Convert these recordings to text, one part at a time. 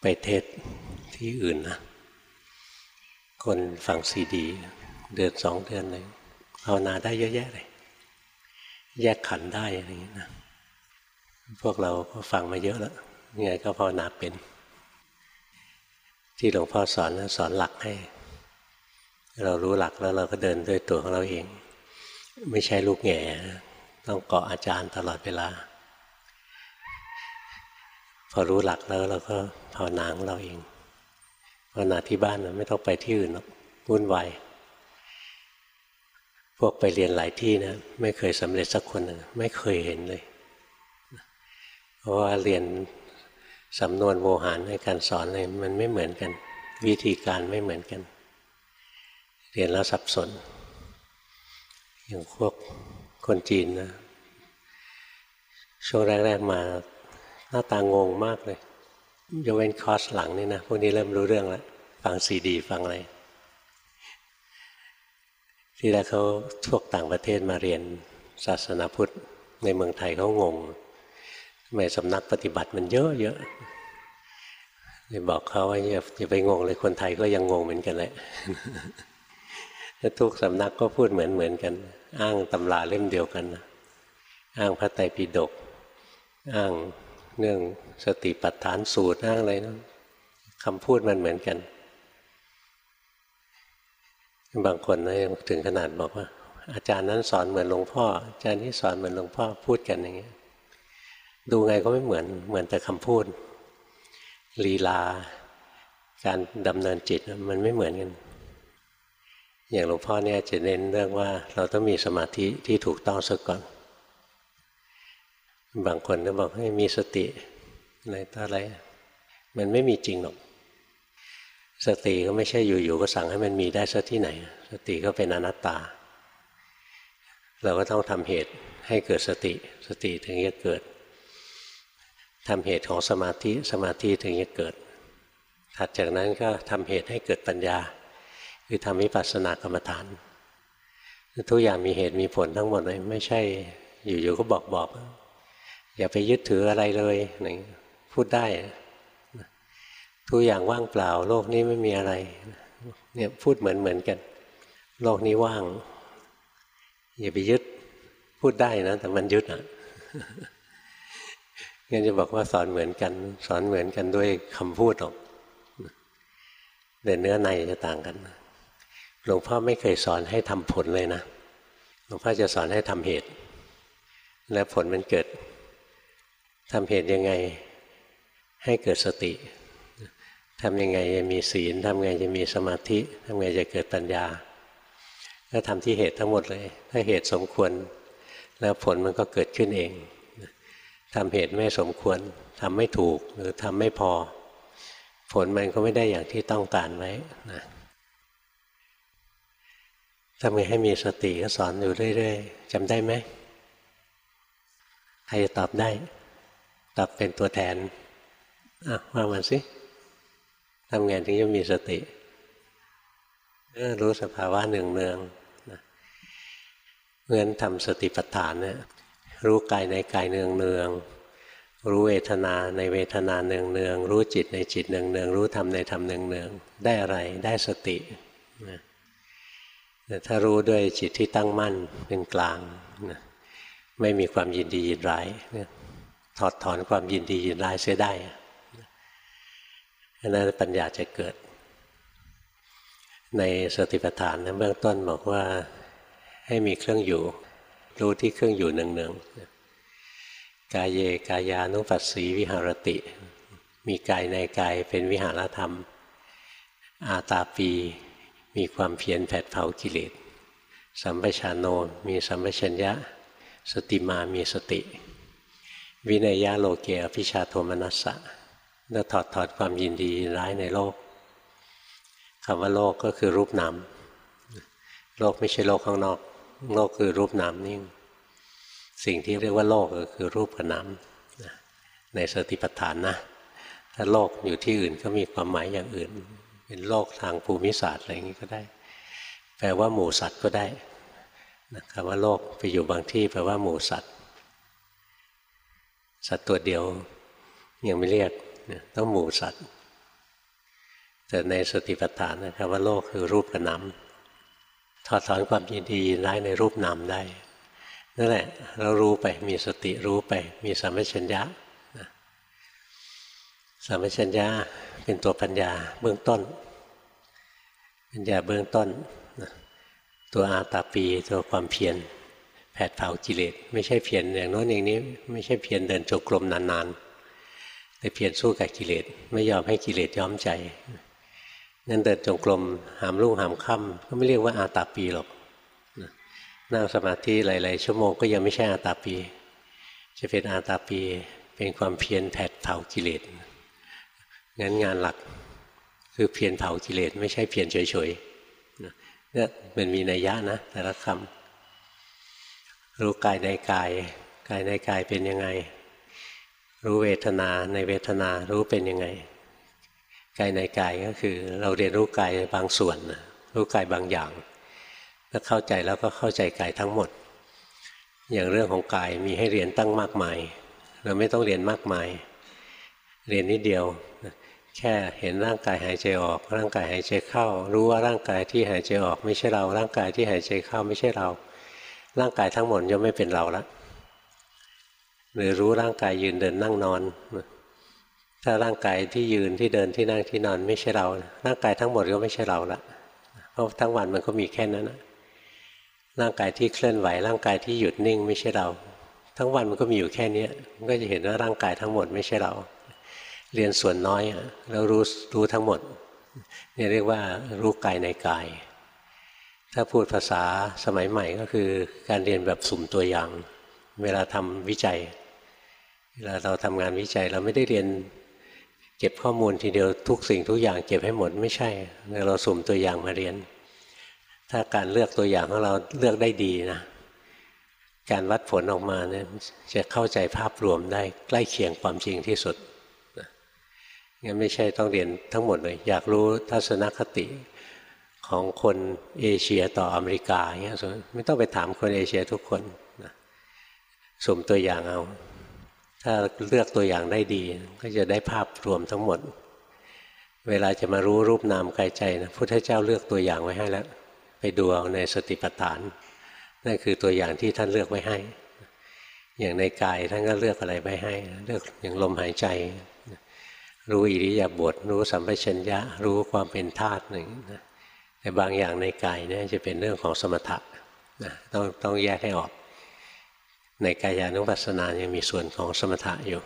ไปเทศที่อื่นนะ คนฟังซีดี เดือนสองเดือนเลยภาวนาได้เยอะแยะเลย แยกขันได้อะไรอย่างนี้นะ พวกเราก็ฟังมาเยอะแล้วยังไงก็ภาวนาเป็น ที่หลวงพ่อสอนนะสอนหลักให้ เรารู้หลักแล้วเราก็เดินด้วยตัวของเราเอง ไม่ใช่ลูกแง่ต้องเกาะอาจารย์ตลอดเวลา อรู้หลักแล้วเราก็ภาวนาของเราเองภาวนาที่บ้านไม่ต้องไปที่อื่นหรอกวุ่นวายพวกไปเรียนหลายที่นะไม่เคยสำเร็จสักคนงไม่เคยเห็นเลย เพราะว่าเรียนสำนวนโวหารในการสอนเลยมันไม่เหมือนกัน วิธีการไม่เหมือนกัน เรียนแล้วสับสน อย่างพวกคนจีนนะช่วงแรก ๆ มา หน้าตางงมากเลยยกเว้นคอร์สหลังนี่นะพวกนี้เริ่มรู้เรื่องแล้วฟังซีดี ฟังอะไรที่แรกเขาพวกต่างประเทศมาเรียนศาสนาพุทธในเมืองไทยเขางงทำไมสำนักปฏิบัติมันเยอะเยอะเลยบอกเขาว่าอย่าอย่าไปงงเลยคนไทยก็ยังงงเหมือนกันแหละทุกสำนักก็พูดเหมือนเหมือนกัน อ้างตำราเล่มเดียวกันอ้างพระไตรปิฎกอ้าง เรื่องสติปัฏฐานสูตรอ้างอะไรนะคำพูดมันเหมือนกัน บางคนนะถึงขนาดบอกว่า อาจารย์นั้นสอนเหมือนหลวงพ่อ อาจารย์นี้สอนเหมือนหลวงพ่อพูดกันอย่างเงี้ยดูไงก็ไม่เหมือนเหมือนแต่คำพูด ลีลา การดำเนินจิตมันไม่เหมือนกันอย่างหลวงพ่อเนี่ยจะเน้นเรื่องว่าเราต้องมีสมาธิที่ถูกต้องซะก่อน บางคนก็บอกให้มีสติอะไรต่ออะไร มันไม่มีจริงหรอก สติก็ไม่ใช่อยู่ๆก็สั่งให้มันมีได้ซะที่ไหน สติก็เป็นอนัตตา เราก็ต้องทำเหตุให้เกิดสติ สติถึงจะเกิดทำเหตุของสมาธิสมาธิถึงจะเกิด ถัดจากนั้นก็ทำเหตุให้เกิดปัญญา คือทำวิปัสสนากรรมฐาน ทุกอย่างมีเหตุมีผลทั้งหมดเลยไม่ใช่อยู่ๆก็บอกบอก อย่าไปยึดถืออะไรเลยนพูดได้ทุกอย่างว่างเปล่า โลกนี้ไม่มีอะไรเนี่ยพูดเหมือนเหมือนกัน โลกนี้ว่าง อย่าไปยึดพูดได้นะ แต่มันยึดอะงั้นจะบอกว่าสอนเหมือนกัน สอนเหมือนกันด้วยคำพูดหรอกแต่เนื้อในจะต่างกันหลวงพ่อไม่เคยสอนให้ทำผลเลยนะหลวงพ่อจะสอนให้ทำเหตุ และผลมันเกิด ทำเหตุยังไงให้เกิดสติทำยังไงจะมีศีลทำไงจะมีสมาธิทำไงจะเกิดปัญญา ก็ทำที่เหตุทั้งหมดเลย ถ้าเหตุสมควร แล้วผลมันก็เกิดขึ้นเองทำเหตุไม่สมควรทำไม่ถูกหรือทำไม่พอ ผลมันก็ไม่ได้อย่างที่ต้องการไว้นะทำไงให้มีสติก็สอนอยู่เรื่อยๆจำได้ไหมใครจะตอบได้ ตอบเป็นตัวแทนอะว่ามาสิทำไงถึงจะมีสติรู้สภาวะหนึ่งเนืองนะเงื่อนทำสติปัฏฐานเนี่ยรู้กายในกายเนืองเนืองรู้เวทนาในเวทนาเนืองเนืองรู้จิตในจิตเนืองเนืองรู้ธรรมในธรรมเนืองเนืองได้อะไรได้สตินะแต่ถ้ารู้ด้วยจิตที่ตั้งมั่นเป็นกลางนะไม่มีความยินดียินร้าย ถอดถอนความยินดียินร้ายเสียได้อันนั้นปัญญาจะเกิด ในสติปัฏฐานนะเบื้องต้นบอกว่าให้มีเครื่องอยู่ รู้ที่เครื่องอยู่หนึ่งๆกายเยกายานุปัสสีวิหารติ มีกายในกายเป็นวิหารธรรม อาตาปีมีความเพียรแผดเผากิเลสสัมปชานโนมีสัมปชัญญะ สติมามีสติ วินัยยะโลเกอภิชาโทมนัสสะแล้วถอดถอดความยินดีร้ายในโลกคำว่าโลกก็คือรูปนามโลกไม่ใช่โลกข้างนอก โลกคือรูปนามนิ่ง สิ่งที่เรียกว่าโลกก็คือรูปกับนามในสติปัฏฐานนะ ถ้าโลกอยู่ที่อื่นก็มีความหมายอย่างอื่น เป็นโลกทางภูมิศาสตร์อะไรอย่างนี้ก็ได้ แปลว่าหมู่สัตว์ก็ได้คำว่าโลกไปอยู่บางที่แปลว่าหมู่สัตว์ สัตว์ตัวเดียวยังไม่เรียกต้องหมู่สัตว์ แต่ในสติปัฏฐานนะครับว่าโลกคือรูปกับนามถอดถอนความยินดียินร้ายในรูปนามได้นั่นแหละเรารู้ไปมีสติรู้ไป มีสัมปชัญญะสัมปชัญญะเป็นตัวปัญญาเบื้องต้น ปัญญาเบื้องต้น ตัวอาตาปีตัวความเพียร แผดเผากิเลสไม่ใช่เพียรอย่างโน้นอย่างนี้ ไม่ใช่เพียรเดินจงกรมนานๆ แต่เพียรสู้กับกิเลสไม่ยอมให้กิเลสย้อมใจนั่นเดินจงกรมหามรุ่งหามค่ำก็ไม่เรียกว่าอาตาปีหรอกนั่งสมาธิหลาย ๆ ชั่วโมงก็ยังไม่ใช่อาตาปี จะเป็นอาตาปีเป็นความเพียรแผดเผากิเลสงั้นงานหลักคือเพียรเผากิเลสไม่ใช่เพียรเฉยๆเนี่ยมันมีนัยยะนะแต่ละคำ รู้กายในกาย กายในกายเป็นยังไง รู้เวทนาในเวทนารู้เป็นยังไง กายในกายก็คือ เราเรียนรู้กายบางส่วน รู้กายบางอย่างถ้าเข้าใจแล้วก็เข้าใจกายทั้งหมด อย่างเรื่องของกายมีให้เรียนตั้งมากมาย เราไม่ต้องเรียนมากมาย เรียนนิดเดียว แค่เห็นร่างกายหายใจออก ร่างกายหายใจเข้า รู้ว่าร่างกายที่หายใจออก ไม่ใช่เรา ร่างกายที่หายใจเข้าไม่ใช่เรา ร่างกายทั้งหมดย่อมไม่เป็นเราละหรือรู้ร่างกายยืนเดินนั่งนอน ถ้าร่างกายที่ยืนที่เดินที่นั่งที่นอนไม่ใช่เรา ร่างกายทั้งหมดก็ไม่ใช่เราละเพราะทั้งวันมันก็มีแค่นั้นนะร่างกายที่เคลื่อนไหว ร่างกายที่หยุดนิ่งไม่ใช่เรา ทั้งวันมันก็มีอยู่แค่นี้ก็จะเห็นว่าร่างกายทั้งหมดไม่ใช่เรา เรียนส่วนน้อยแล้วรู้รู้ทั้งหมดนี่เรียกว่ารู้กายในกาย ถ้าพูดภาษาสมัยใหม่ก็คือการเรียนแบบสุ่มตัวอย่าง เวลาทำวิจัย เวลาเราทำงานวิจัยเราไม่ได้เรียนเก็บข้อมูลทีเดียวทุกสิ่งทุกอย่างเก็บให้หมดไม่ใช่ เราสุ่มตัวอย่างมาเรียน ถ้าการเลือกตัวอย่างของเราเลือกได้ดีนะ การวัดผลออกมาเนี่ยจะเข้าใจภาพรวมได้ใกล้เคียงความจริงที่สุดงั้นไม่ใช่ต้องเรียนทั้งหมดเลย อยากรู้ทัศนคติ ของคนเอเชียต่ออเมริกาอย่างเงี้ยไม่ต้องไปถามคนเอเชียทุกคนนะสุ่มตัวอย่างเอา ถ้าเลือกตัวอย่างได้ดี ก็จะได้ภาพรวมทั้งหมด เวลาจะมารู้รูปนามกายใจนะพุทธเจ้าเลือกตัวอย่างไว้ให้แล้ว ไปดูเอาในสติปัฏฐานนั่นคือตัวอย่างที่ท่านเลือกไว้ให้ อย่างในกายท่านก็เลือกอะไรไว้ให้ เลือกอย่างลมหายใจ รู้อิริยาบถรู้สัมปชัญญะ รู้ความเป็นธาตุหนึ่ง แต่บางอย่างในกายเนี่ยจะเป็นเรื่องของสมถะนะต้องต้องแยกให้ออก ในกายานุปัสสนายังมีส่วนของสมถะอยู่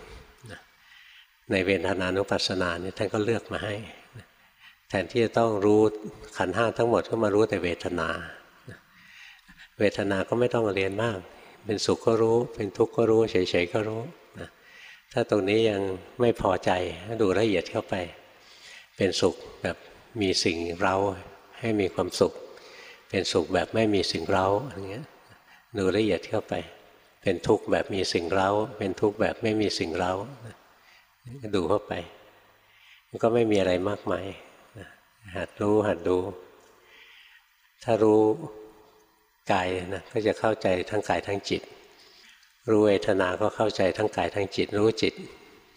ในเวทนานุปัสสนาเนี่ยท่านก็เลือกมาให้แทนที่จะต้องรู้ขันห้าทั้งหมดก็มารู้แต่เวทนาเวทนาก็ไม่ต้องเรียนมาก เป็นสุขก็รู้ เป็นทุกข์ก็รู้ เฉยๆก็รู้ถ้าตรงนี้ยังไม่พอใจดูละเอียดเข้าไป เป็นสุขแบบมีสิ่งเรา ให้มีความสุข เป็นสุขแบบไม่มีสิ่งเราอย่างเงี้ยดูละเอียดเข้าไป เป็นทุกข์แบบมีสิ่งเร้า เป็นทุกข์แบบไม่มีสิ่งเร้าดูเข้าไปมันก็ไม่มีอะไรมากมายหัดรู้หัดดู ถ้ารู้กายนะก็จะเข้าใจทั้งกายทั้งจิต รู้เวทนา ก็เข้าใจทั้งกายทั้งจิต รู้จิต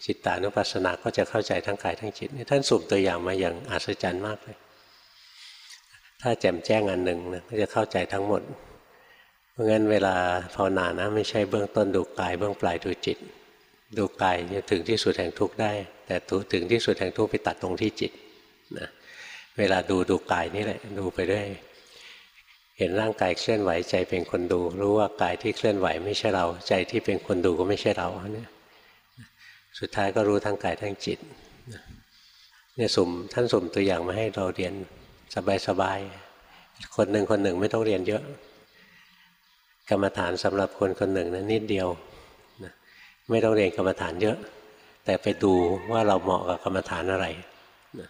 จิตตานุปัสสนา ก็จะเข้าใจทั้งกายทั้งจิตท่านสุ่มตัวอย่างมาอย่างอัศจรรย์มากเลย ถ้าแจ่มแจ้งอันหนึ่งนะก็จะเข้าใจทั้งหมด เพราะงั้นเวลาภาวนานะไม่ใช่เบื้องต้นดูกาย เบื้องปลายดูจิต ดูกายจะถึงที่สุดแห่งทุกข์ได้ แต่ถึงที่สุดแห่งทุกข์ไปตัดตรงที่จิตนะเวลาดูดูกายนี่แหละ ดูไปเรื่อยเห็นร่างกายเคลื่อนไหวใจเป็นคนดู รู้ว่ากายที่เคลื่อนไหวไม่ใช่เรา ใจที่เป็นคนดูก็ไม่ใช่เราเนี่ยสุดท้ายก็รู้ทั้งกายทั้งจิตเนี่ยสุ่มท่านสุ่มตัวอย่างมาให้เราเรียน สบายๆ คนหนึ่งคนหนึ่งไม่ต้องเรียนเยอะ กรรมฐานสำหรับคนคนหนึ่งนะนิดเดียวนะไม่ต้องเรียนกรรมฐานเยอะ แต่ไปดูว่าเราเหมาะกับกรรมฐานอะไรนะ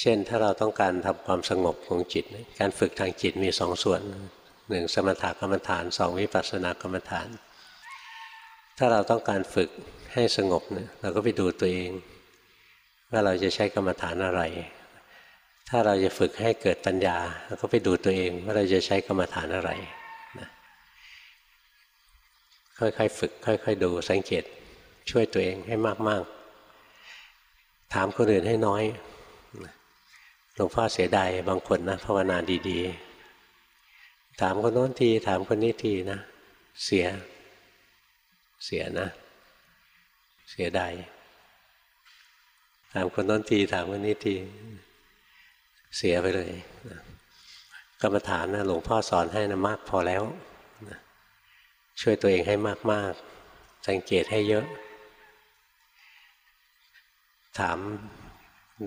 เช่นถ้าเราต้องการทำความสงบของจิตการฝึกทางจิตมีสองส่วนหนึ่งสมถกรรมฐานสองวิปัสสนากรรมฐาน ถ้าเราต้องการฝึกให้สงบเนี่ยเราก็ไปดูตัวเอง ว่าเราจะใช้กรรมฐานอะไร ถ้าเราจะฝึกให้เกิดปัญญาเราก็ไปดูตัวเองว่าเราจะใช้กรรมฐานอะไรค่อยๆฝึก ค่อย ๆ ดูสังเกตช่วยตัวเองให้มากๆ ถามคนอื่นให้น้อยหลวงพ่อเสียดายบางคนนะภาวนาดี ๆ ถามคนโน้นที ถามคนนี้ทีนะ เสียเสียนะ เสียดายถามคนโน้นทีถามคนนี้ที เสียไปเลยกรรมฐานนะหลวงพ่อสอนให้นะมากพอแล้วช่วยตัวเองให้มาก ๆ สังเกตให้เยอะ ถาม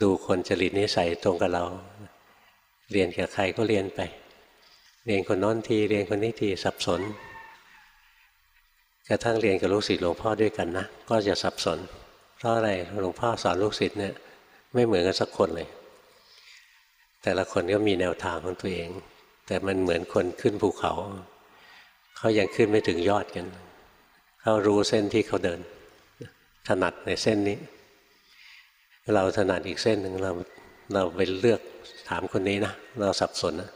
ดูคนจริตนิสัยตรงกับเรา เรียนกับใครก็เรียนไป เรียนคนน้นที เรียนคนนี้ทีสับสน กระทั่งเรียนกับลูกศิษย์หลวงพ่อด้วยกันนะ ก็จะสับสน เพราะอะไรหลวงพ่อสอนลูกศิษย์เนี่ยไม่เหมือนกันสักคนเลย แต่ละคนก็มีแนวทางของตัวเอง แต่มันเหมือนคนขึ้นภูเขา เขายังขึ้นไม่ถึงยอดกัน เขารู้เส้นที่เขาเดิน ถนัดในเส้นนี้ เราถนัดอีกเส้นหนึ่งเราเราไปเลือกถามคนนี้นะ เราสับสนนะ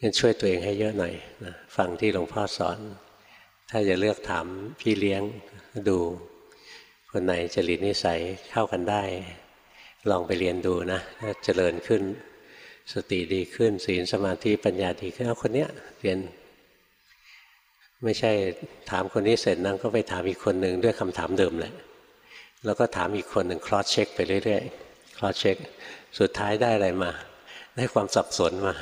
งั้นช่วยตัวเองให้เยอะหน่อยนะฟังที่หลวงพ่อสอน ถ้าจะเลือกถามพี่เลี้ยงดู คนไหนจริตนิสัยเข้ากันได้ ลองไปเรียนดูนะเจริญขึ้น สติดีขึ้น ศีลสมาธิปัญญาดีขึ้นเอาคนเนี้ยเรียน ไม่ใช่ถามคนนี้เสร็จนั่งก็ไปถามอีกคนหนึ่งด้วยคำถามเดิมแหละแล้วก็ถามอีกคนหนึ่งคลอสเช็คไปเรื่อยๆคลอสเช็คสุดท้ายได้อะไรมา ได้ความสับสนมา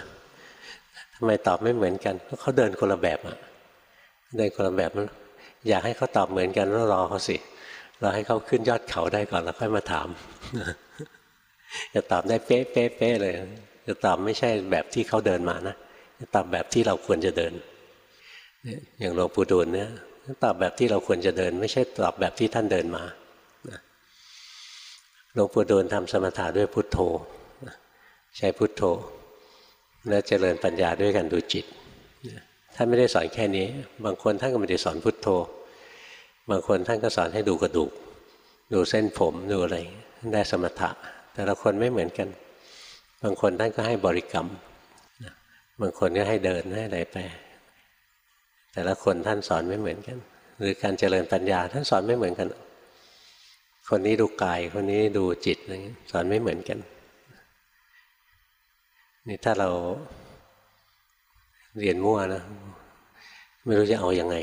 ทำไมตอบไม่เหมือนกันเพราะเขาเดินคนละแบบอะเดินคนละแบบมันอยากให้เขาตอบเหมือนกันแล้วรอเขาสิราให้เขาขึ้นยอดเขาได้ก่อนแล้วค่อยมาถาม จะตอบได้เป๊ะเป๊ะเป๊ะเลย จะตอบไม่ใช่แบบที่เขาเดินมานะจะตอบแบบที่เราควรจะเดินอย่างหลวงปู่ดูลเนี่ยตอบแบบที่เราควรจะเดิน ไม่ใช่ตอบแบบที่ท่านเดินมาหลวงปู่ดูลทำสมถะด้วยพุทโธใช้พุทโธ แล้วเจริญปัญญาด้วยกันดูจิตท่านไม่ได้สอนแค่นี้ บางคนท่านก็ไม่ได้สอนพุทโธ บางคนท่านก็สอนให้ดูกระดูก ดูเส้นผมดูอะไรได้สมถะ แต่ละคนไม่เหมือนกัน บางคนท่านก็ให้บริกรรม บางคนก็ให้เดินให้อะไรไป แต่ละคนท่านสอนไม่เหมือนกัน หรือการเจริญปัญญาท่านสอนไม่เหมือนกัน คนนี้ดูกาย คนนี้ดูจิตอะไรสอนไม่เหมือนกัน นี่ถ้าเราเรียนมั่วนะ ไม่รู้จะเอาอยัางไง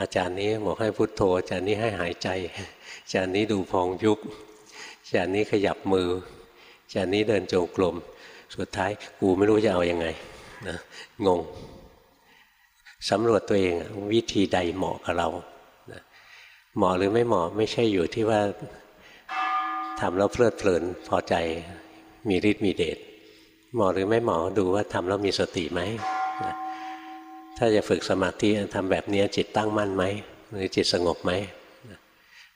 อาจารย์นี้บอกให้พุโทโธอาจารย์นี้ให้หายใจ อาจารย์นี้ดูพองยุบ จารย์นี้ขยับมืออาจารย์นี้เดินจงกรมสุดท้ายกูไม่รู้จะเอาอยัางไงนะงงสำรวจตัวเองวิธีใดเหมาะกับเราเหมาะหรือไม่เหมาะไม่ใช่อยู่ที่ว่าทำแล้วเพลิดเพลินพอใจมีฤทธิ์มีเดชเหมาะหรือไม่เหมาะดูว่าทำแล้วมีสติไหมถ้าจะฝึกสมาธิทำแบบนี้จิตตั้งมั่นไหมหรือจิตสงบไหม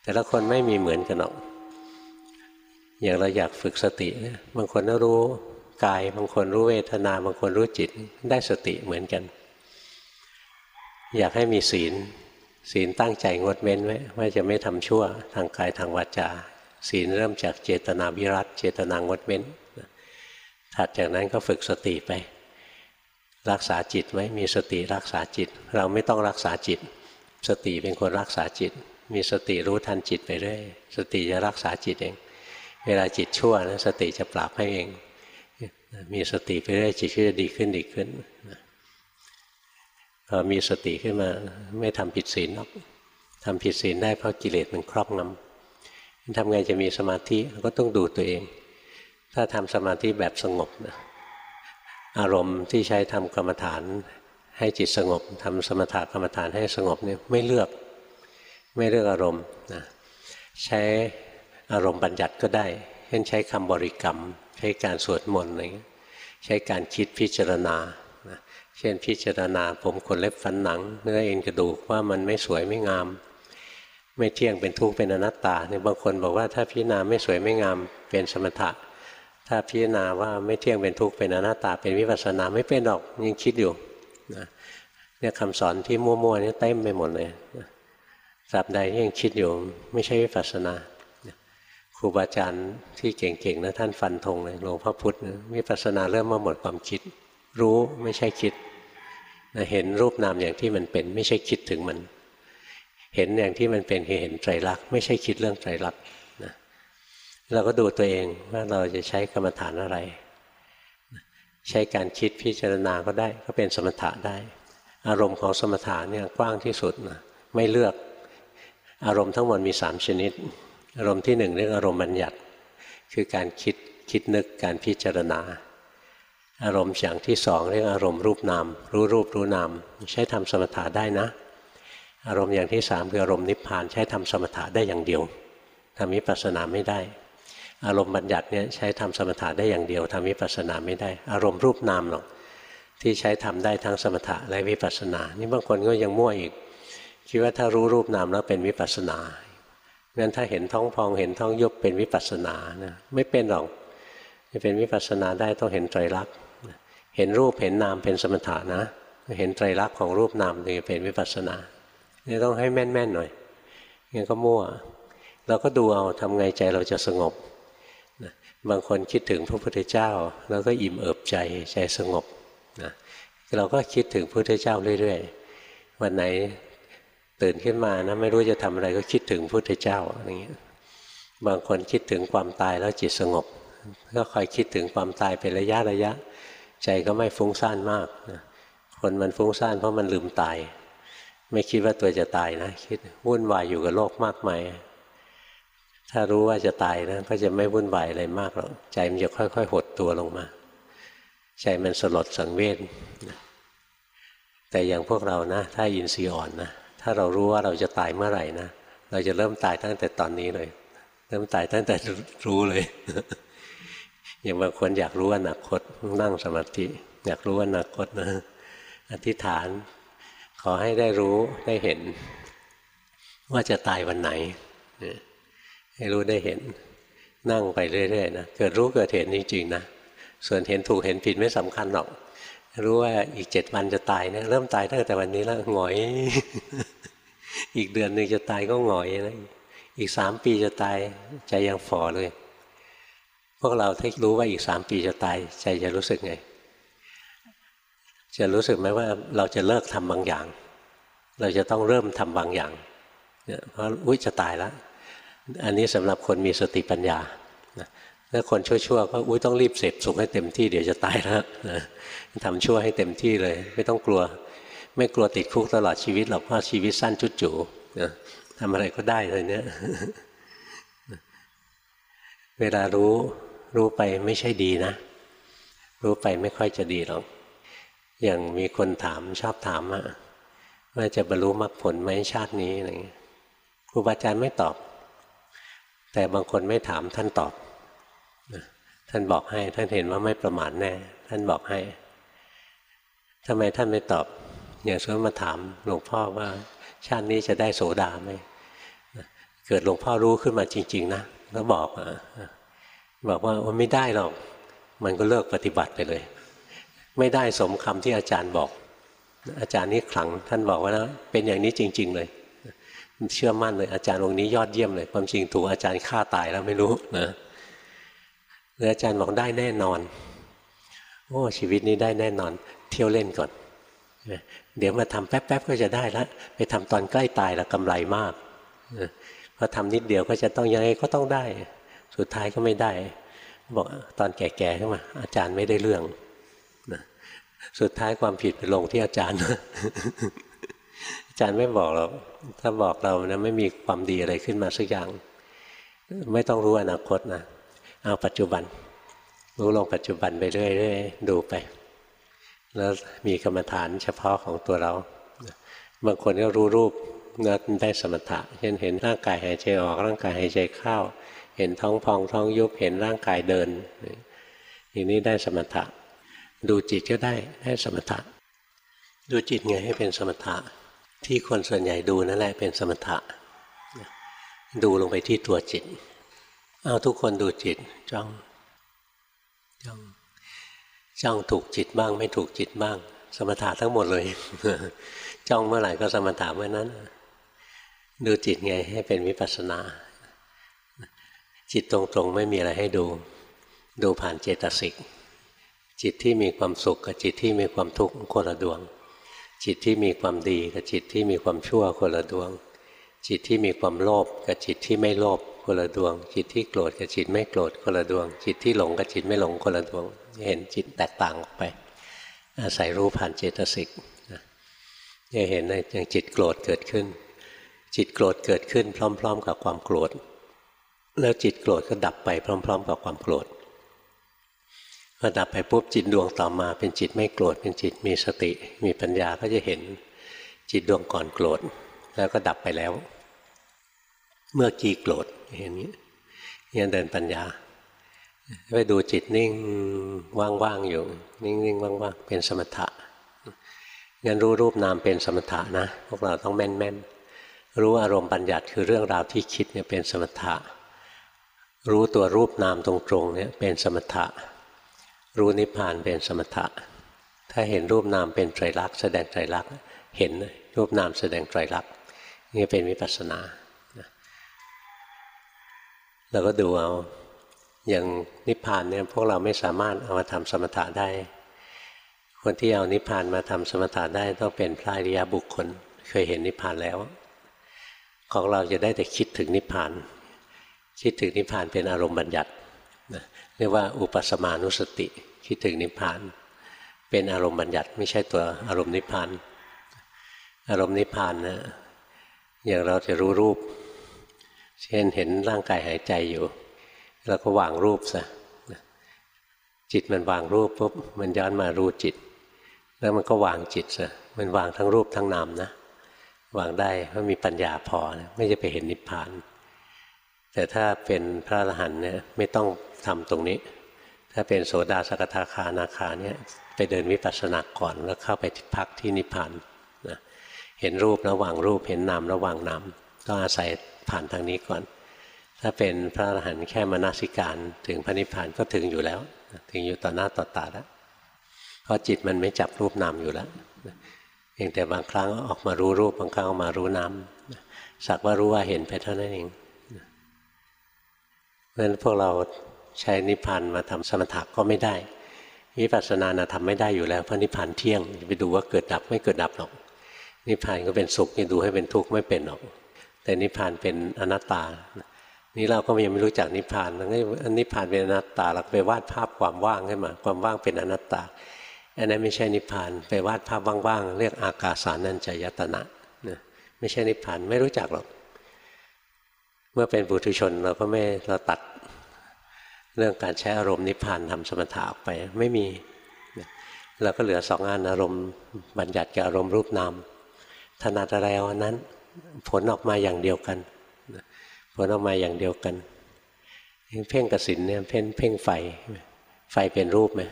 แต่ละคนไม่มีเหมือนกันหรอก อย่างเราอยากฝึกสติเนี่ยบางคนก็รู้กาย บางคนรู้เวทนา บางคนรู้จิตได้สติเหมือนกัน อยากให้มีศีล ศีลตั้งใจงดเว้นไว้ว่าจะไม่ทำชั่วทางกายทางวาจา ศีลเริ่มจากเจตนาวิรัตเจตนางดเว้น ถัดจากนั้นก็ฝึกสติไป รักษาจิตไว้มีสติรักษาจิต เราไม่ต้องรักษาจิต สติเป็นคนรักษาจิต มีสติรู้ทันจิตไปเรื่อยสติจะรักษาจิตเอง เวลาจิตชั่วนะสติจะปราบให้เอง มีสติไปเรื่อยจิตก็จะดีขึ้นดีขึ้นพอมีสติขึ้นมาไม่ทำผิดศีลหรอกทำผิดศีลได้เพราะกิเลสมันครอบงำทำไงจะมีสมาธิก็ต้องดูตัวเอง ถ้าทำสมาธิแบบสงบนะอารมณ์ที่ใช้ทำกรรมฐานให้จิตสงบทำสมถะกรรมฐานให้สงบเนี่ยไม่เลือกไม่เลือกอารมณ์นะใช้ อารมณ์บัญญัติก็ได้ เช่นใช้คำบริกรรม ใช้การสวดมนต์อะไรใช้การคิดพิจารณา เช่นพิจารณาผมขนเล็บฟันหนัง เนื้อเอ็นกระดูกว่ามันไม่สวยไม่งาม ไม่เที่ยงเป็นทุกข์เป็นอนัตตาเนี่ยบางคนบอกว่าถ้าพิจารณาไม่สวยไม่งามเป็นสมถะ ถ้าพิจารณาว่าไม่เที่ยงเป็นทุกข์เป็นอนัตตา เป็นวิปัสสนาไม่เป็นหรอกยังคิดอยู่นะเนี่ยคำสอนที่มั่วๆนี่เต็มไปหมดเลยตราบใดที่ยังคิดอยู่ไม่ใช่วิปัสสนา ครูบาอาจารย์ที่เก่งๆนะท่านฟันธงเลยหลวงพ่อพุธวิปัสสนาเริ่มมาหมดความคิด รู้ไม่ใช่คิดเห็นรูปนามอย่างที่มันเป็น ไม่ใช่คิดถึงมัน เห็นอย่างที่มันเป็นคือเห็นไตรลักษณ์ไม่ใช่คิดเรื่องไตรลักษณ์นะเราก็ดูตัวเองว่าเราจะใช้กรรมฐานอะไร ใช้การคิดพิจารณาก็ได้ก็เป็นสมถะได้ อารมณ์ของสมถะเนี่ยกว้างที่สุดนะไม่เลือกอารมณ์ทั้งหมดมีสามชนิด อารมณ์ที่หนึ่งเรียกอารมณ์บัญญัติ คือการคิดคิดนึกการพิจารณา อารมณ์อย่างที่สองเรียกอารมณ์รูปนาม รู้รูปรู้นามใช้ทำสมถะได้นะ อารมณ์อย่างที่สามคืออารมณ์นิพพานใช้ทำสมถะได้อย่างเดียวทำวิปัสสนาไม่ได้ อารมณ์บัญญัติเนี่ยใช้ทำสมถะได้อย่างเดียวทำวิปัสสนาไม่ได้ อารมณ์รูปนามหรอกที่ใช้ทำได้ทั้งสมถะและวิปัสสนา นี่บางคนก็ยังมั่วอีกคิดว่าถ้ารู้รูปนามแล้วเป็นวิปัสสนา งั้นถ้าเห็นท้องพองเห็นท้องยุบเป็นวิปัสสนานะไม่เป็นหรอกจะเป็นวิปัสสนาได้ต้องเห็นไตรลักษณ์เห็นรูปเห็นนามเป็นสมถะนะ เห็นไตรลักษณ์ของรูปนามถึงจะเป็นวิปัสสนาเนี่ยต้องให้แม่นๆหน่อยงั้นก็มั่ว เราก็ดูเอาทำไงใจเราจะสงบบางคนคิดถึงพระพุทธเจ้า แล้วก็อิ่มเอิบใจใจสงบนะเราก็คิดถึงพระพุทธเจ้าเรื่อย ๆ วันไหน ตื่นขึ้นมานะไม่รู้จะทำอะไรก็คิดถึงพุทธเจ้าอะไรเงี้ยบางคนคิดถึงความตายแล้วจิตสงบ ก็คอยคิดถึงความตายเป็นระยะระยะ ใจก็ไม่ฟุ้งซ่านมากนะคนมันฟุ้งซ่านเพราะมันลืมตาย ไม่คิดว่าตัวจะตายนะคิดวุ่นวายอยู่กับโลกมากมายถ้ารู้ว่าจะตายนะก็จะไม่วุ่นวายอะไรมากหรอกใจมันจะค่อย ๆ หดตัวลงมา ใจมันสลดสังเวชแต่อย่างพวกเรานะ ถ้าอินทรีย์อ่อนนะ ถ้าเรารู้ว่าเราจะตายเมื่อไหร่นะเราจะเริ่มตายตั้งแต่ตอนนี้เลย เริ่มตายตั้งแต่รู้เลย อย่างบางคนอยากรู้อนาคตนั่งสมาธิ อยากรู้อนาคตนะอธิษฐาน ขอให้ได้รู้ได้เห็น ว่าจะตายวันไหนให้รู้ได้เห็น นั่งไปเรื่อยๆนะเกิดรู้เกิดเห็นจริงๆนะส่วนเห็นถูกเห็นผิดไม่สำคัญหรอก รู้ว่าอีกเจ็ดวันจะตายเนะเริ่มตายตั้งแต่วันนี้แล้วหงอย อีกเดือนหนึ่งจะตายก็หงอยนะอีกสามปีจะตายใจยังฝ่อเลย พวกเราถ้ารู้ว่าอีกสามปีจะตาย ใจจะรู้สึกไง จะรู้สึกไหมว่าเราจะเลิกทำบางอย่าง เราจะต้องเริ่มทำบางอย่างเนี่ยเพราะอุ้ยจะตายแล้ว อันนี้สำหรับคนมีสติปัญญา ถ้าคนชั่วๆก็อุ้ยต้องรีบเสพสุขให้เต็มที่เดี๋ยวจะตายแล้วทำชั่วให้เต็มที่เลย ไม่ต้องกลัว ไม่กลัวติดคุกตลอดชีวิตหรอกเพราะชีวิตสั้นจุดจูนะทำอะไรก็ได้เลยเนี่ยเวลารู้รู้ไปไม่ใช่ดีนะ รู้ไปไม่ค่อยจะดีหรอกอย่างมีคนถามชอบถามอะว่าจะบรรลุมรรคผลไหมชาตินี้อะไรเงี้ยครูบาอาจารย์ไม่ตอบ แต่บางคนไม่ถามท่านตอบ ท่านบอกให้ ท่านเห็นว่าไม่ประมาทแน่ ท่านบอกให้ทำไมท่านไม่ตอบ อย่างสมมติมาถามหลวงพ่อว่า ชาตินี้จะได้โสดาไหมเกิดหลวงพ่อรู้ขึ้นมาจริง ๆ นะแล้วบอกบอกว่าไม่ได้หรอก มันก็เลิกปฏิบัติไปเลย ไม่ได้สมคำที่อาจารย์บอก อาจารย์นี้ขลังท่านบอกว่านะเป็นอย่างนี้จริง ๆ เลย เชื่อมั่นเลยอาจารย์องค์นี้ยอดเยี่ยมเลย ความจริงถูกอาจารย์ฆ่าตายแล้วไม่รู้นะ แล้วอาจารย์บอกได้แน่นอน โอ้ชีวิตนี้ได้แน่นอน เที่ยวเล่นก่อน เดี๋ยวมาทำแป๊บๆก็จะได้ล้วไปทำตอนใกล้ตายแล้วกำไรมากพอทำนิดเดียวก็จะต้องยังไงก็ต้องได้ สุดท้ายก็ไม่ได้ บอกตอนแก่ๆขึ้นมา อาจารย์ไม่ได้เรื่องสุดท้ายความผิดไปลงที่อาจารย์อาจารย์ไม่บอกเราถ้าบอกเรานะไม่มีความดีอะไรขึ้นมาสักอย่าง ไม่ต้องรู้อนาคตนะ เอาปัจจุบัน รู้ลงปัจจุบันไปเรื่อยๆดูไป แล้วมีกรรมฐานเฉพาะของตัวเรา บางคนก็รู้รูปนันได้สมถะ เช่นเห็นร่างกายหายใจออกร่างกายหายใจเข้า เห็นท้องพองท้องยุบเห็นร่างกายเดินอย่างนี้ได้สมถะ ดูจิตก็ได้ได้สมถะ ดูจิตไงให้เป็นสมถะ ที่คนส่วนใหญ่ดูนั่นแหละเป็นสมถะ ดูลงไปที่ตัวจิต เอาทุกคนดูจิตจ้องจ้องจ้องถูกจิตบ้าง ไม่ถูกจิตบ้าง สมถะทั้งหมดเลย จ้องเมื่อไหร่ก็สมถะเมื่อนั้น ดูจิตไงให้เป็นวิปัสสนา จิตตรงๆไม่มีอะไรให้ดู ดูผ่านเจตสิกจิตที่มีความสุขกับจิตที่มีความทุกข์คนละดวง จิตที่มีความดีกับจิตที่มีความชั่วคนละดวง จิตที่มีความโลภกับจิตที่ไม่โลภ คนละดวง จิตที่โกรธกับจิตไม่โกรธคนละดวง จิตที่หลงกับจิตไม่หลงคนละดวง เห็นจิตแตกต่างออกไป อาศัยรู้ผ่านเจตสิกจะเห็นในอย่างจิตโกรธเกิดขึ้น จิตโกรธเกิดขึ้น พร้อม ๆ กับความโกรธ แล้วจิตโกรธก็ดับไปพร้อม ๆ กับความโกรธพอดับไปปุ๊บจิตดวงต่อมาเป็นจิตไม่โกรธเป็นจิตมีสติ มีปัญญาก็จะเห็นจิตดวงก่อนโกรธแล้วก็ดับไปแล้ว เมื่อกี้โกรธเห็นนี้นี่เดินปัญญาไปดูจิตนิ่งว่างๆอยู่ นิ่งๆว่างๆเป็นสมถะงั้นรู้รูปนามเป็นสมถะนะ พวกเราต้องแม่นๆ รู้อารมณ์ปัญญัติคือเรื่องราวที่คิดเนี่ยเป็นสมถะ รู้ตัวรูปนามตรงๆเนี่ยเป็นสมถะ รู้นิพพานเป็นสมถะ ถ้าเห็นรูปนามเป็นไตรลักษณ์แสดงไตรลักษณ์เห็นรูปนามแสดงไตรลักษณ์นี่เป็นวิปัสสนา เราก็ดูเอาอย่างนิพพานเนี่ยพวกเราไม่สามารถเอามาทำสมถะได้ คนที่เอานิพพานมาทำสมถะได้ต้องเป็นพระอริยบุคคล เคยเห็นนิพพานแล้ว ของเราจะได้แต่คิดถึงนิพพาน คิดถึงนิพพานเป็นอารมณ์บัญญัติเรียกว่าอุปสมานุสติ คิดถึงนิพพาน เป็นอารมณ์บัญญัติไม่ใช่ตัวอารมณ์นิพพาน อารมณ์นิพพานนะอย่างเราจะรู้รูป เช่นเห็นร่างกายหายใจอยู่เราก็วางรูปซะจิตมันวางรูปปุ๊บมันย้อนมารู้จิต แล้วมันก็วางจิตซะมันวางทั้งรูปทั้งนามนะ วางได้เพราะมีปัญญาพอนะไม่จะไปเห็นนิพพาน แต่ถ้าเป็นพระอรหันต์เนี่ยไม่ต้องทำตรงนี้ ถ้าเป็นโสดาสกทาคานาคาเนี่ยไปเดินวิปัสสนาก่อนแล้วเข้าไปพักที่นิพพานนะเห็นรูประหว่างรูปเห็นนามระหว่างนามต้องอาศัย ผ่านทางนี้ก่อน ถ้าเป็นพระอรหันต์แค่มนสิการ ถึงพระนิพพานก็ถึงอยู่แล้ว ถึงอยู่ต่อหน้าต่อตาแล้วเพราะจิตมันไม่จับรูปนามอยู่แล้วเพียงแต่บางครั้งออกมารู้รูปบางครั้งออกมารู้นามสักว่ารู้ว่าเห็นไปเท่านั้นเองเพราะฉะนั้นพวกเราใช้นิพพานมาทำสมถะก็ไม่ได้วิปัสสนาทำไม่ได้อยู่แล้วเพราะนิพพานเที่ยงไปดูว่าเกิดดับไม่เกิดดับหรอกนิพพานก็เป็นสุขนี่ดูให้เป็นทุกข์ไม่เป็นหรอก แต่นิพพานเป็นอนัตตา นี่เราก็ยังไม่รู้จักนิพพานแล้วนิพพานเป็นอนัตตาเราไปวาดภาพความว่างขึ้นมา ความว่างเป็นอนัตตา อันนั้นไม่ใช่นิพพาน ไปวาดภาพว่างๆเรียกอากาสานัญจยตนะนะไม่ใช่นิพพานไม่รู้จักหรอก เมื่อเป็นบุตุชนเราก็ไม่เราตัดเรื่องการใช้อารมณ์นิพพานทำสมถะออกไปไม่มีเราก็เหลือสองงานอารมณ์บัญญัติกับอารมณ์รูปนามถนัดอะไรเอาอันนั้น ผลออกมาอย่างเดียวกันผลออกมาอย่างเดียวกัน เพ่งกสินเนี่ยเพ่งเพ่งไฟ ไฟเป็นรูปไหม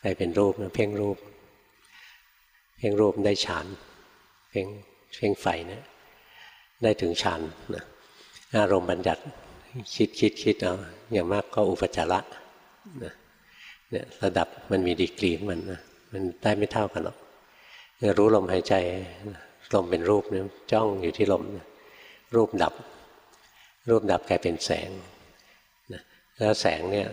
ไฟเป็นรูปนะเพ่งรูป เพ่งรูปได้ฌานเพ่งเพ่งไฟเนี่ยได้ถึงฌานนะอารมณ์บัญญัติคิดคิดคิดเอาอย่างมากก็อุปจาระนะเนี่ยระดับมันมีดีกรีมันนะมันได้ไม่เท่ากันหรอกรู้ลมหายใจ ลมเป็นรูปเนี่ยจ้องอยู่ที่ลมรูปดับ รูปดับกลายเป็นแสงนะแล้วแสงเนี่ย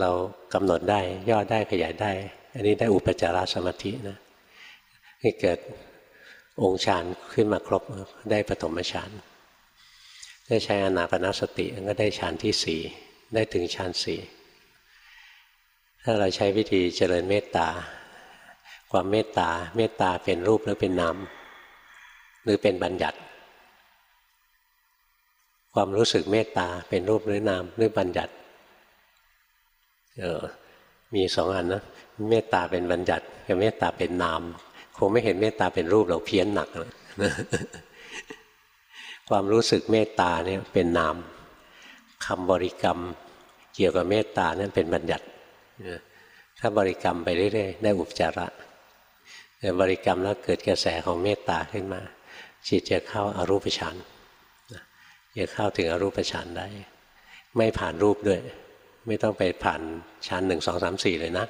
เรากำหนดได้ย่อได้ขยายได้ อันนี้ได้อุปจารสมาธินะนี่เกิดองค์ฌานขึ้นมาครบได้ปฐมฌานได้ใช้อนาปนาสติก็ได้ฌานที่สี่ได้ถึงฌานสี่ถ้าเราใช้วิธีเจริญเมตตา ความเมตตาเมตตาเป็นรูปหรือเป็นนาม หรือเป็นบัญญัติ ความรู้สึกเมตตาเป็นรูปหรือนามหรือบัญญัติเออมีสองอันนะเมตตาเป็นบัญญัติกับเมตตาเป็นนาม คงไม่เห็นเมตตาเป็นรูปเราเพี้ยนหนักเลยความรู้สึกเมตตาเนี่ยเป็นนามคำบริกรรมเกี่ยวกับเมตตานั่นเป็นบัญญัติถ้าบริกรรมไปเรื่อยๆได้อุปจาระแต่บริกรรมแล้วเกิดกระแสของเมตตาขึ้นมา จิตจะเข้าอารูปฌานจะเข้าถึงอรูปฌานได้ ไม่ผ่านรูปด้วย ไม่ต้องไปผ่านฌานหนึ่งสองสามสี่เลยนะ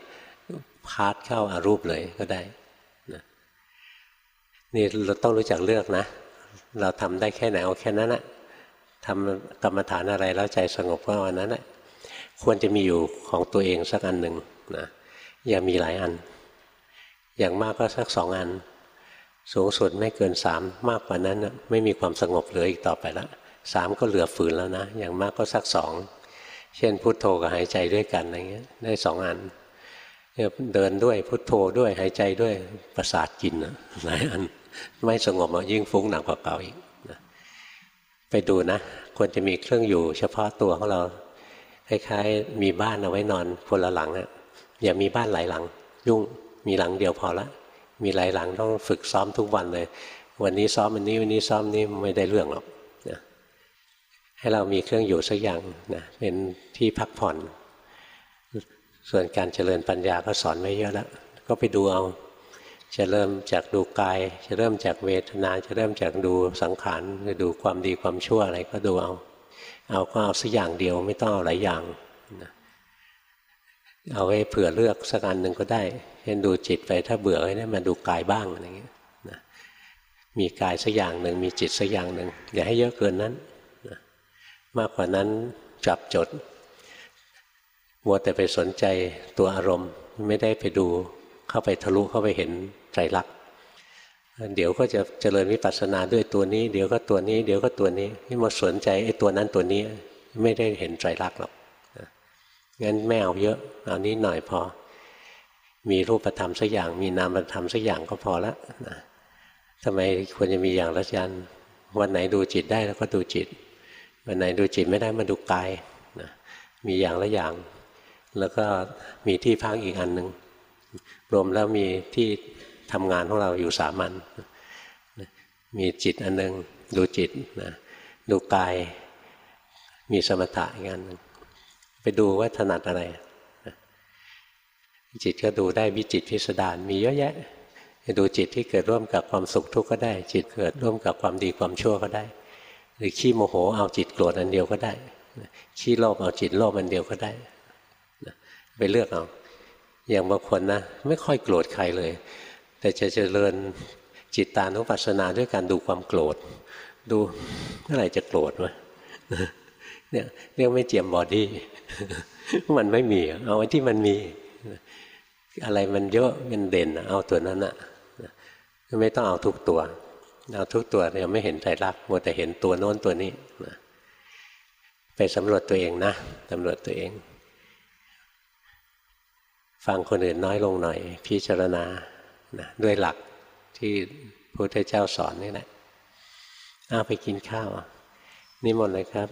พาดเข้าอารูปเลยก็ได้นะนี่เราต้องรู้จักเลือกนะ เราทำได้แค่ไหนเอาแค่นั้นแหละทำกรรมฐานอะไรแล้วใจสงบก็วันนั้นแหละควรจะมีอยู่ของตัวเองสักอันหนึ่งนะอย่ามีหลายอัน อย่างมากก็สักสองอัน สูงสุดไม่เกินสามมากกว่านั้นไม่มีความสงบเหลืออีกต่อไปแล้วสามก็เหลือฝืนแล้วนะ อย่างมากก็สักสองเช่นพุทโธกับหายใจด้วยกันอะไรเงี้ยได้สองอันเดินด้วยพุทโธด้วยหายใจด้วยประสาทกินหลายอันไม่สงบยิ่งฟุ้งหนักกว่าเก่าอีกไปดูนะควรจะมีเครื่องอยู่ เฉพาะตัวของเราคล้ายๆมีบ้านเอาไว้นอนคนละหลังอะอย่ามีบ้านหลายหลัง ยุ่งมีหลังเดียวพอละ มีหลายหลังต้องฝึกซ้อมทุกวันเลย วันนี้ซ้อมวันนี้วันนี้ซ้อมนี้ไม่ได้เรื่องหรอกนะให้เรามีเครื่องอยู่สักอย่างนะเป็นที่พักผ่อน ส่วนการเจริญปัญญาก็สอนไว้เยอะแล้วก็ไปดูเอาจะเริ่มจากดูกาย จะเริ่มจากเวทนา จะเริ่มจากดูสังขารจะดูความดีความชั่วอะไรก็ดูเอา เอาก็เอาสักอย่างเดียวไม่ต้องเอาหลายอย่างนะเอาไว้เผื่อเลือกสักอันหนึ่งก็ได้ ช่นดูจิตไปถ้าเบื่อไว้นะมาดูกายบ้างอะไรเงี้ยนะมีกายสักอย่างหนึ่งมีจิตสักอย่างหนึ่งอย่าให้เยอะเกินนั้นนะมากกว่านั้นจับจดมัวแต่ไปสนใจตัวอารมณ์ไม่ได้ไปดูเข้าไปทะลุเข้าไปเห็นไตรลักษณ์เดี๋ยวก็จะเจริญวิปัสสนาด้วยตัวนี้ เดี๋ยวก็ตัวนี้ เดี๋ยวก็ตัวนี้ที่มาสนใจไอ้ตัวนั้นตัวนี้ไม่ได้เห็นไตรลักษณ์หรอกงั้นไม่เอาเยอะเอานี้หน่อยพอ มีรูปธรรมสักอย่าง มีนามธรรมสักอย่างก็พอละนะทำไมควรจะมีอย่างละยันวันไหนดูจิตได้แล้วก็ดูจิต วันไหนดูจิตไม่ได้มาดูกายนะมีอย่างละอย่าง แล้วก็มีที่พักอีกอันหนึ่งรวมแล้วมีที่ทำงานของเราอยู่สามัญมีจิตอันหนึ่งดูจิตนะดูกายมีสมถะอีกอันหนึ่งไปดูว่าถนัดอะไร จิตก็ดูได้วิจิตพิสดารมีเยอะแยะดูจิตที่เกิดร่วมกับความสุขทุกข์ก็ได้ จิตเกิดร่วมกับความดีความชั่วก็ได้ หรือขี้โมโหเอาจิตโกรธอันเดียวก็ได้ขี้โลภเอาจิตโลภอันเดียวก็ได้ไปเลือกเอาอย่างบางคนนะไม่ค่อยโกรธใครเลย แต่จะเจริญจิตตานุปัสสนาด้วยการดูความโกรธ ดูเมื่อไหร่จะโกรธวะเนี่ยเรียกไม่เจียมบอดี้มันไม่มีเอาไว้ที่มันมี อะไรมันเยอะมันเด่นเอาตัวนั้นอะไม่ต้องเอาทุกตัวเอาทุกตัวเราไม่เห็นใจรักมัวแต่เห็นตัวโน้นตัวนี้ไปสำรวจตัวเองนะสำรวจตัวเอง ฟังคนอื่นน้อยลงหน่อย พิจารณานะด้วยหลักที่พระพุทธเจ้าสอนนี่แหละเอาไปกินข้าวนิมนต์เลยครับ